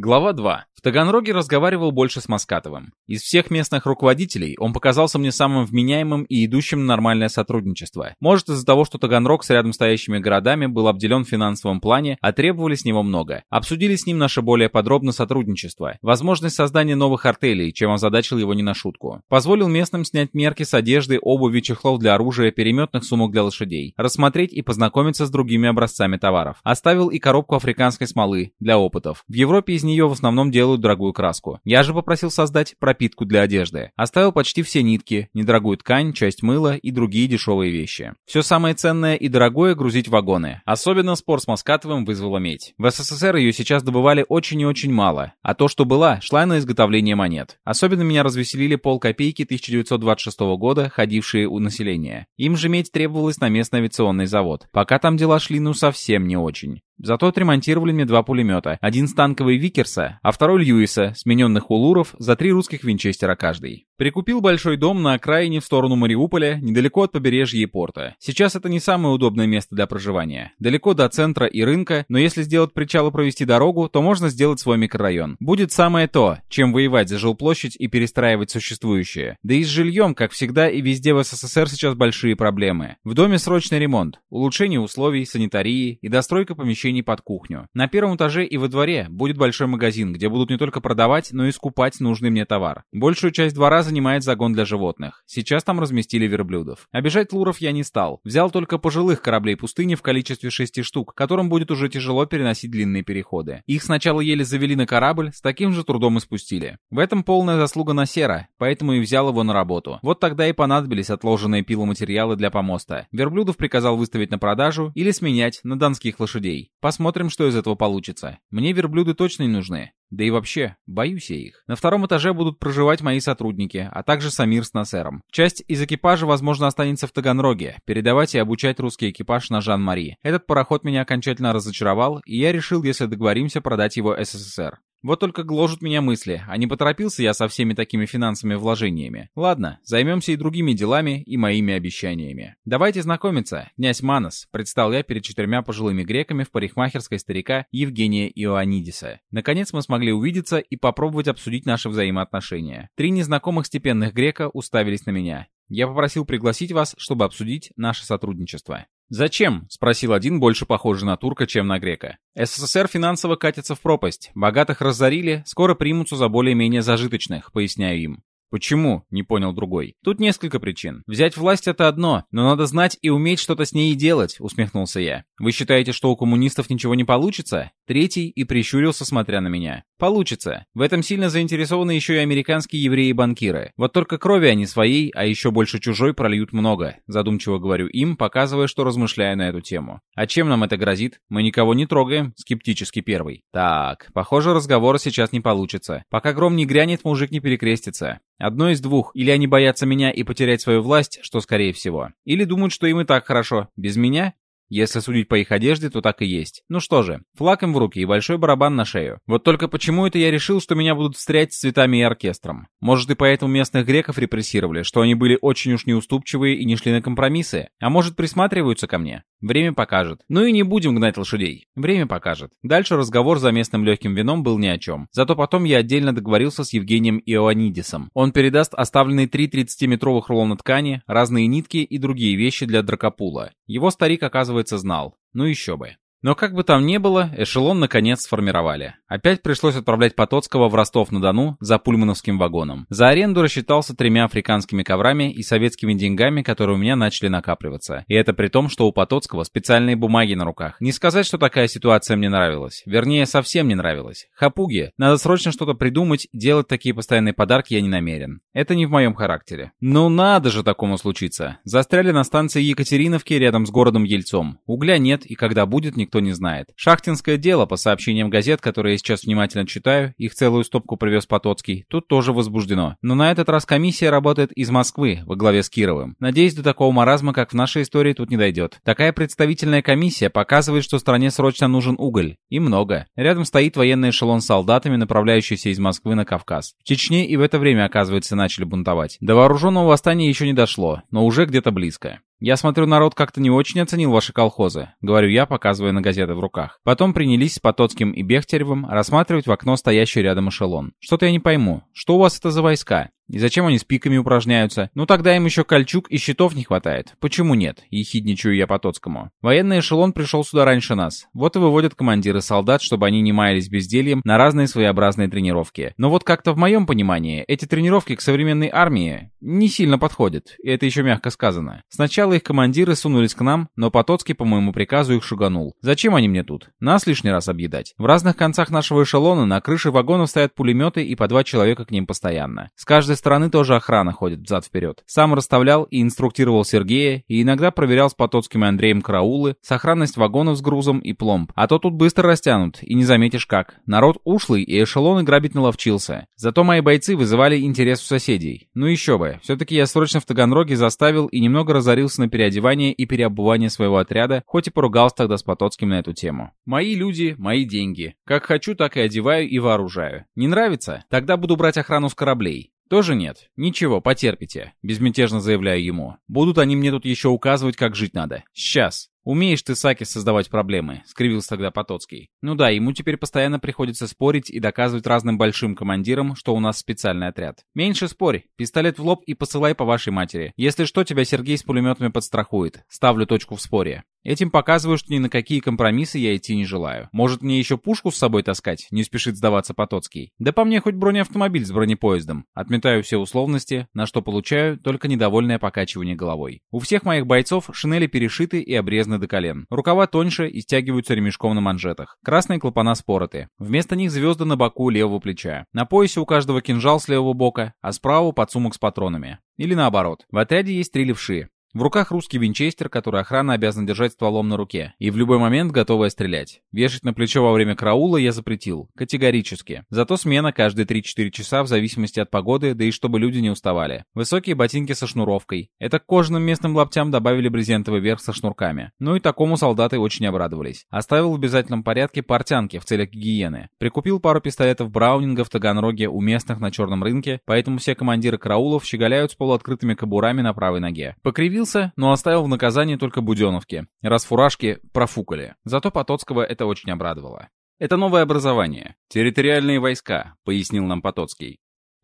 Глава 2. В Таганроге разговаривал больше с Маскатовым. Из всех местных руководителей он показался мне самым вменяемым и идущим на нормальное сотрудничество. Может из-за того, что Таганрог с рядом стоящими городами был обделен в финансовом плане, а требовали с него много. Обсудили с ним наше более подробно сотрудничество. Возможность создания новых артелей, чем озадачил его не на шутку. Позволил местным снять мерки с одежды, обуви, чехлов для оружия, переметных сумок для лошадей. Рассмотреть и познакомиться с другими образцами товаров. Оставил и коробку африканской смолы для опытов. В Европе из нее в основном делают дорогую краску. Я же попросил создать пропитку для одежды. Оставил почти все нитки, недорогую ткань, часть мыла и другие дешевые вещи. Все самое ценное и дорогое грузить в вагоны. Особенно спор с Маскатовым вызвала медь. В СССР ее сейчас добывали очень и очень мало, а то, что была, шла на изготовление монет. Особенно меня развеселили полкопейки 1926 года, ходившие у населения. Им же медь требовалась на местный авиационный завод. Пока там дела шли ну совсем не очень. Зато отремонтировали мне два пулемета. Один с танковой Викерса, а второй Льюиса, смененных улуров, за три русских винчестера каждый. Прикупил большой дом на окраине в сторону Мариуполя, недалеко от побережья и порта. Сейчас это не самое удобное место для проживания. Далеко до центра и рынка, но если сделать причал и провести дорогу, то можно сделать свой микрорайон. Будет самое то, чем воевать за жилплощадь и перестраивать существующее. Да и с жильем, как всегда и везде в СССР сейчас большие проблемы. В доме срочный ремонт, улучшение условий, санитарии и достройка помещений под кухню. На первом этаже и во дворе будет большой магазин, где будут не только продавать, но и скупать нужный мне товар. Большую часть двора занимает загон для животных. Сейчас там разместили верблюдов. Обижать луров я не стал. Взял только пожилых кораблей пустыни в количестве шести штук, которым будет уже тяжело переносить длинные переходы. Их сначала еле завели на корабль, с таким же трудом и спустили. В этом полная заслуга Насера, поэтому и взял его на работу. Вот тогда и понадобились отложенные пиломатериалы для помоста. Верблюдов приказал выставить на продажу или сменять на донских лошадей. Посмотрим, что из этого получится. Мне верблюды точно не нужны. Да и вообще, боюсь я их. На втором этаже будут проживать мои сотрудники, а также Самир с Насером. Часть из экипажа, возможно, останется в Таганроге, передавать и обучать русский экипаж на Жан-Мари. Этот пароход меня окончательно разочаровал, и я решил, если договоримся, продать его СССР. Вот только гложут меня мысли, а не поторопился я со всеми такими финансовыми вложениями. Ладно, займемся и другими делами, и моими обещаниями. Давайте знакомиться. Князь Манос, предстал я перед четырьмя пожилыми греками в парикмахерской старика Евгения Иоаннидиса. Наконец мы смогли увидеться и попробовать обсудить наши взаимоотношения. Три незнакомых степенных грека уставились на меня. Я попросил пригласить вас, чтобы обсудить наше сотрудничество. «Зачем?» — спросил один, больше похожий на турка, чем на грека. «СССР финансово катится в пропасть. Богатых разорили, скоро примутся за более-менее зажиточных», — поясняю им. «Почему?» — не понял другой. «Тут несколько причин. Взять власть — это одно, но надо знать и уметь что-то с ней делать», — усмехнулся я. «Вы считаете, что у коммунистов ничего не получится?» Третий и прищурился, смотря на меня. «Получится. В этом сильно заинтересованы еще и американские евреи-банкиры. Вот только крови они своей, а еще больше чужой прольют много», — задумчиво говорю им, показывая, что размышляю на эту тему. «А чем нам это грозит? Мы никого не трогаем», — скептически первый. «Так, похоже, разговора сейчас не получится. Пока гром не грянет, мужик не перекрестится. Одно из двух. Или они боятся меня и потерять свою власть, что скорее всего. Или думают, что им и так хорошо. Без меня? Если судить по их одежде, то так и есть. Ну что же, флаг им в руки и большой барабан на шею. Вот только почему это я решил, что меня будут встрять с цветами и оркестром? Может и поэтому местных греков репрессировали, что они были очень уж неуступчивые и не шли на компромиссы? А может присматриваются ко мне? Время покажет. Ну и не будем гнать лошадей. Время покажет. Дальше разговор за местным легким вином был ни о чем. Зато потом я отдельно договорился с Евгением Иоаннидисом. Он передаст оставленные три 30-метровых рулона ткани, разные нитки и другие вещи для дракопула. Его старик, оказывается, знал. Ну еще бы. Но как бы там ни было, эшелон наконец сформировали. Опять пришлось отправлять Потоцкого в Ростов-на-Дону за пульмановским вагоном. За аренду рассчитался тремя африканскими коврами и советскими деньгами, которые у меня начали накапливаться. И это при том, что у Потоцкого специальные бумаги на руках. Не сказать, что такая ситуация мне нравилась. Вернее, совсем не нравилась. Хапуги. Надо срочно что-то придумать, делать такие постоянные подарки я не намерен. Это не в моем характере. Ну надо же такому случиться. Застряли на станции Екатериновки рядом с городом Ельцом. Угля нет, и когда будет, никто никто не знает. Шахтинское дело, по сообщениям газет, которые я сейчас внимательно читаю, их целую стопку привез Потоцкий, тут тоже возбуждено. Но на этот раз комиссия работает из Москвы, во главе с Кировым. Надеюсь, до такого маразма, как в нашей истории, тут не дойдет. Такая представительная комиссия показывает, что стране срочно нужен уголь. И много. Рядом стоит военный эшелон с солдатами, направляющийся из Москвы на Кавказ. В Чечне и в это время, оказывается, начали бунтовать. До вооруженного восстания еще не дошло, но уже где-то близко. «Я смотрю, народ как-то не очень оценил ваши колхозы», — говорю я, показывая на газеты в руках. Потом принялись с Потоцким и Бехтеревым рассматривать в окно стоящий рядом эшелон. «Что-то я не пойму. Что у вас это за войска? И зачем они с пиками упражняются? Ну тогда им еще кольчуг и щитов не хватает. Почему нет? Ехидничаю я Потоцкому. Военный эшелон пришел сюда раньше нас. Вот и выводят командиры солдат, чтобы они не маялись бездельем на разные своеобразные тренировки. Но вот как-то в моем понимании, эти тренировки к современной армии не сильно подходят. И это еще мягко сказано. Сначала их командиры сунулись к нам, но Потоцкий по моему приказу их шуганул. Зачем они мне тут? Нас лишний раз объедать. В разных концах нашего эшелона на крыше вагонов стоят пулеметы и по два человека к ним постоянно. С каждой стороны тоже охрана ходит взад-вперед. Сам расставлял и инструктировал Сергея, и иногда проверял с Потоцким и Андреем караулы, сохранность вагонов с грузом и пломб. А то тут быстро растянут, и не заметишь как. Народ ушлый, и эшелоны грабить наловчился. Зато мои бойцы вызывали интерес у соседей. Ну еще бы, все-таки я срочно в Таганроге заставил и немного разорился на переодевание и переобувание своего отряда, хоть и поругался тогда с Потоцким на эту тему. Мои люди, мои деньги. Как хочу, так и одеваю и вооружаю. Не нравится? Тогда буду брать охрану с кораблей. «Тоже нет. Ничего, потерпите», — безмятежно заявляю ему. «Будут они мне тут еще указывать, как жить надо. Сейчас». «Умеешь ты, Саки, создавать проблемы», — скривился тогда Потоцкий. «Ну да, ему теперь постоянно приходится спорить и доказывать разным большим командирам, что у нас специальный отряд. Меньше спорь, пистолет в лоб и посылай по вашей матери. Если что, тебя Сергей с пулеметами подстрахует. Ставлю точку в споре. Этим показываю, что ни на какие компромиссы я идти не желаю. Может, мне еще пушку с собой таскать? Не спешит сдаваться Потоцкий. Да по мне хоть бронеавтомобиль с бронепоездом. Отметаю все условности, на что получаю только недовольное покачивание головой. У всех моих бойцов шинели перешиты и обрезаны до колен. Рукава тоньше и стягиваются ремешком на манжетах. Красные клапана спороты. Вместо них звезды на боку левого плеча. На поясе у каждого кинжал с левого бока, а справа подсумок с патронами. Или наоборот. В отряде есть три левши. В руках русский винчестер, который охрана обязана держать стволом на руке, и в любой момент готовая стрелять. Вешать на плечо во время караула я запретил. Категорически. Зато смена каждые 3-4 часа в зависимости от погоды, да и чтобы люди не уставали. Высокие ботинки со шнуровкой. Это к кожаным местным лаптям добавили брезентовый верх со шнурками. Ну и такому солдаты очень обрадовались. Оставил в обязательном порядке портянки в целях гигиены. Прикупил пару пистолетов Браунинга в Таганроге у местных на черном рынке, поэтому все командиры караулов щеголяют с полуоткрытыми кобурами на правой ноге. Покривил удивился, но оставил в наказании только Буденовки, раз фуражки профукали. Зато Потоцкого это очень обрадовало. «Это новое образование. Территориальные войска», — пояснил нам Потоцкий.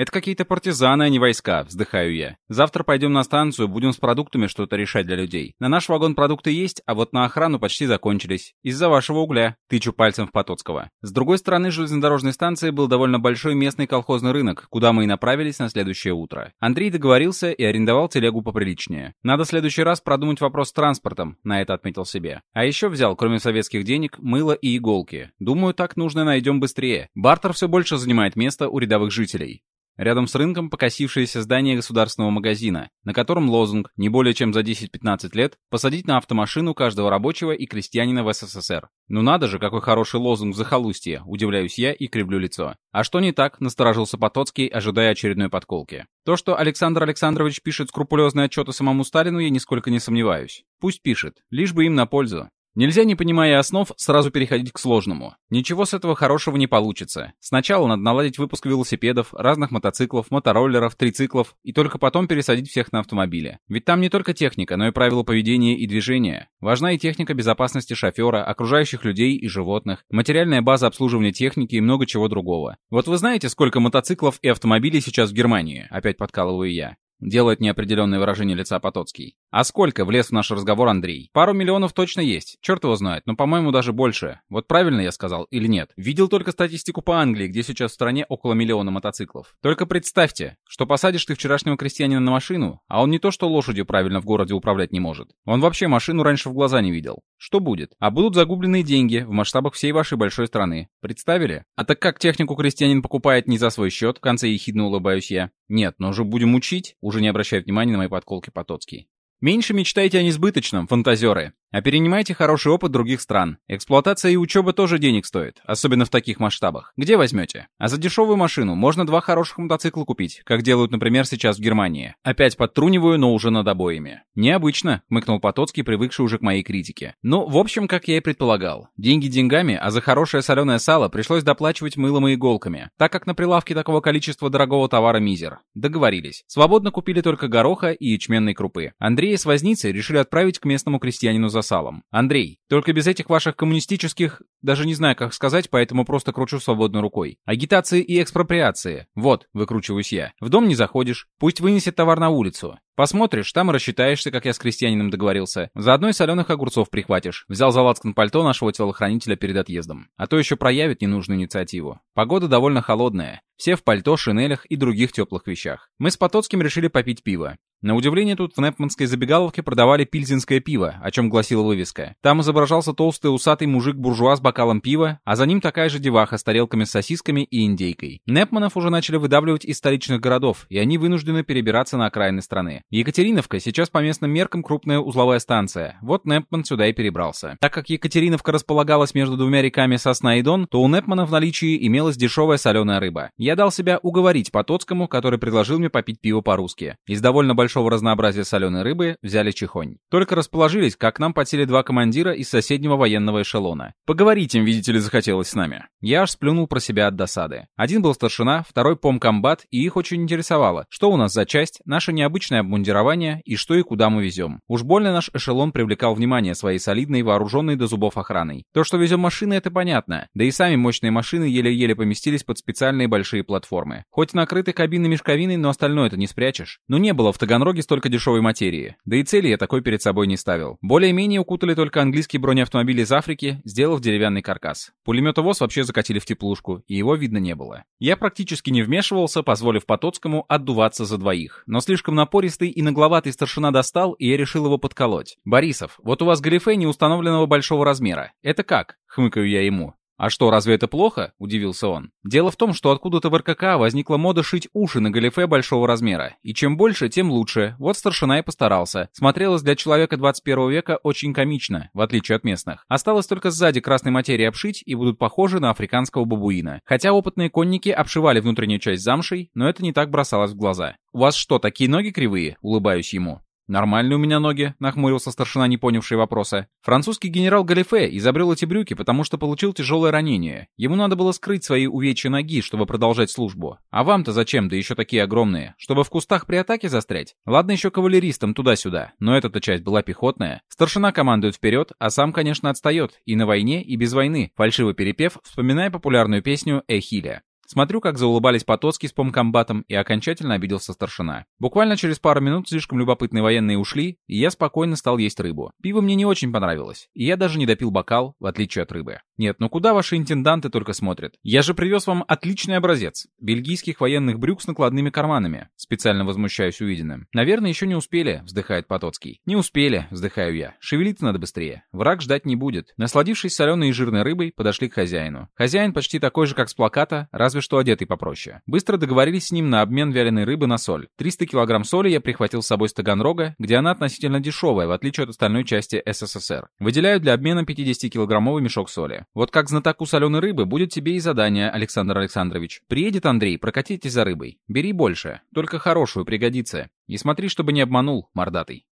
«Это какие-то партизаны, а не войска», — вздыхаю я. «Завтра пойдем на станцию, будем с продуктами что-то решать для людей. На наш вагон продукты есть, а вот на охрану почти закончились. Из-за вашего угля», — тычу пальцем в Потоцкого. С другой стороны железнодорожной станции был довольно большой местный колхозный рынок, куда мы и направились на следующее утро. Андрей договорился и арендовал телегу поприличнее. «Надо в следующий раз продумать вопрос с транспортом», — на это отметил себе. А еще взял, кроме советских денег, мыло и иголки. Думаю, так нужно найдем быстрее. Бартер все больше занимает место у рядовых жителей. Рядом с рынком покосившееся здание государственного магазина, на котором лозунг «Не более чем за 10-15 лет посадить на автомашину каждого рабочего и крестьянина в СССР». Ну надо же, какой хороший лозунг захолустье, удивляюсь я и кривлю лицо. А что не так, насторожился Потоцкий, ожидая очередной подколки. То, что Александр Александрович пишет скрупулезные отчеты самому Сталину, я нисколько не сомневаюсь. Пусть пишет, лишь бы им на пользу. Нельзя, не понимая основ, сразу переходить к сложному. Ничего с этого хорошего не получится. Сначала надо наладить выпуск велосипедов, разных мотоциклов, мотороллеров, трициклов, и только потом пересадить всех на автомобили. Ведь там не только техника, но и правила поведения и движения. Важна и техника безопасности шофера, окружающих людей и животных, материальная база обслуживания техники и много чего другого. Вот вы знаете, сколько мотоциклов и автомобилей сейчас в Германии? Опять подкалываю я. Делает неопределенное выражение лица Потоцкий. А сколько влез в наш разговор Андрей? Пару миллионов точно есть. Черт его знает, но, по-моему, даже больше. Вот правильно я сказал или нет? Видел только статистику по Англии, где сейчас в стране около миллиона мотоциклов. Только представьте, что посадишь ты вчерашнего крестьянина на машину, а он не то что лошадью правильно в городе управлять не может. Он вообще машину раньше в глаза не видел. Что будет? А будут загубленные деньги в масштабах всей вашей большой страны. Представили? А так как технику крестьянин покупает не за свой счет, в конце ехидно улыбаюсь я. Нет, но уже будем учить, уже не обращая внимания на мои подколки Потоцкий. Меньше мечтайте о несбыточном, фантазеры. А перенимайте хороший опыт других стран. Эксплуатация и учеба тоже денег стоит, особенно в таких масштабах. Где возьмете? А за дешевую машину можно два хороших мотоцикла купить, как делают, например, сейчас в Германии. Опять подтруниваю, но уже над обоями. Необычно, хмыкнул Потоцкий, привыкший уже к моей критике. Ну, в общем, как я и предполагал. Деньги деньгами, а за хорошее соленое сало пришлось доплачивать мылом и иголками, так как на прилавке такого количества дорогого товара мизер. Договорились. Свободно купили только гороха и ячменной крупы. Андрея с возницей решили отправить к местному крестьянину за салом. Андрей, только без этих ваших коммунистических, даже не знаю, как сказать, поэтому просто кручу свободной рукой. Агитации и экспроприации. Вот, выкручиваюсь я. В дом не заходишь, пусть вынесет товар на улицу. Посмотришь, там рассчитаешься, как я с крестьянином договорился. Заодно и соленых огурцов прихватишь. Взял за лацкан пальто нашего телохранителя перед отъездом. А то еще проявит ненужную инициативу. Погода довольно холодная. Все в пальто, шинелях и других теплых вещах. Мы с Потоцким решили попить пиво. На удивление, тут в Непманской забегаловке продавали пильзинское пиво, о чем гласила вывеска. Там изображался толстый усатый мужик-буржуа с бокалом пива, а за ним такая же деваха с тарелками с сосисками и индейкой. Непманов уже начали выдавливать из столичных городов, и они вынуждены перебираться на окраины страны. Екатериновка сейчас по местным меркам крупная узловая станция. Вот Непман сюда и перебрался. Так как Екатериновка располагалась между двумя реками Сосна и Дон, то у Непмана в наличии имелась дешевая соленая рыба. Я дал себя уговорить Потоцкому, который предложил мне попить пиво по-русски. Из довольно большого разнообразия соленой рыбы взяли чехонь. Только расположились, как к нам подсели два командира из соседнего военного эшелона. Поговорить им, видите ли, захотелось с нами. Я аж сплюнул про себя от досады. Один был старшина, второй помкомбат, и их очень интересовало, что у нас за часть, наше необычное обмундирование и что и куда мы везем. Уж больно наш эшелон привлекал внимание своей солидной, вооруженной до зубов охраной. То, что везем машины, это понятно. Да и сами мощные машины еле-еле поместились под специальные большие платформы. Хоть накрыты кабины мешковиной, но остальное это не спрячешь. Но не было в Таганроге столько дешевой материи. Да и цели я такой перед собой не ставил. Более-менее укутали только английские бронеавтомобили из Африки, сделав деревянный каркас. Пулеметовоз вообще закатили в теплушку, и его видно не было. Я практически не вмешивался, позволив Потоцкому отдуваться за двоих. Но слишком напористый и нагловатый старшина достал, и я решил его подколоть. «Борисов, вот у вас галифе неустановленного большого размера. Это как?» — хмыкаю я ему. «А что, разве это плохо?» – удивился он. «Дело в том, что откуда-то в РКК возникла мода шить уши на галифе большого размера. И чем больше, тем лучше. Вот старшина и постарался. Смотрелось для человека 21 века очень комично, в отличие от местных. Осталось только сзади красной материи обшить и будут похожи на африканского бабуина. Хотя опытные конники обшивали внутреннюю часть замшей, но это не так бросалось в глаза. «У вас что, такие ноги кривые?» – улыбаюсь ему. «Нормальные у меня ноги», — нахмурился старшина, не понявший вопроса. «Французский генерал Галифе изобрел эти брюки, потому что получил тяжелое ранение. Ему надо было скрыть свои увечья ноги, чтобы продолжать службу. А вам-то зачем, да еще такие огромные? Чтобы в кустах при атаке застрять? Ладно еще кавалеристам туда-сюда, но эта-то часть была пехотная. Старшина командует вперед, а сам, конечно, отстает. И на войне, и без войны, фальшиво перепев, вспоминая популярную песню «Эхиля». Смотрю, как заулыбались Потоцкий с помкомбатом, и окончательно обиделся старшина. Буквально через пару минут слишком любопытные военные ушли, и я спокойно стал есть рыбу. Пиво мне не очень понравилось, и я даже не допил бокал, в отличие от рыбы. Нет, ну куда ваши интенданты только смотрят? Я же привез вам отличный образец. Бельгийских военных брюк с накладными карманами. Специально возмущаюсь увиденным. Наверное, еще не успели, вздыхает Потоцкий. Не успели, вздыхаю я. Шевелиться надо быстрее. Враг ждать не будет. Насладившись соленой и жирной рыбой, подошли к хозяину. Хозяин почти такой же, как с плаката, разве что одетый попроще. Быстро договорились с ним на обмен вяленой рыбы на соль. 300 килограмм соли я прихватил с собой с Таганрога, где она относительно дешевая, в отличие от остальной части СССР. Выделяю для обмена 50-килограммовый мешок соли. Вот как знатоку соленой рыбы будет тебе и задание, Александр Александрович. Приедет Андрей, прокатитесь за рыбой. Бери больше, только хорошую, пригодится. И смотри, чтобы не обманул, мордатый.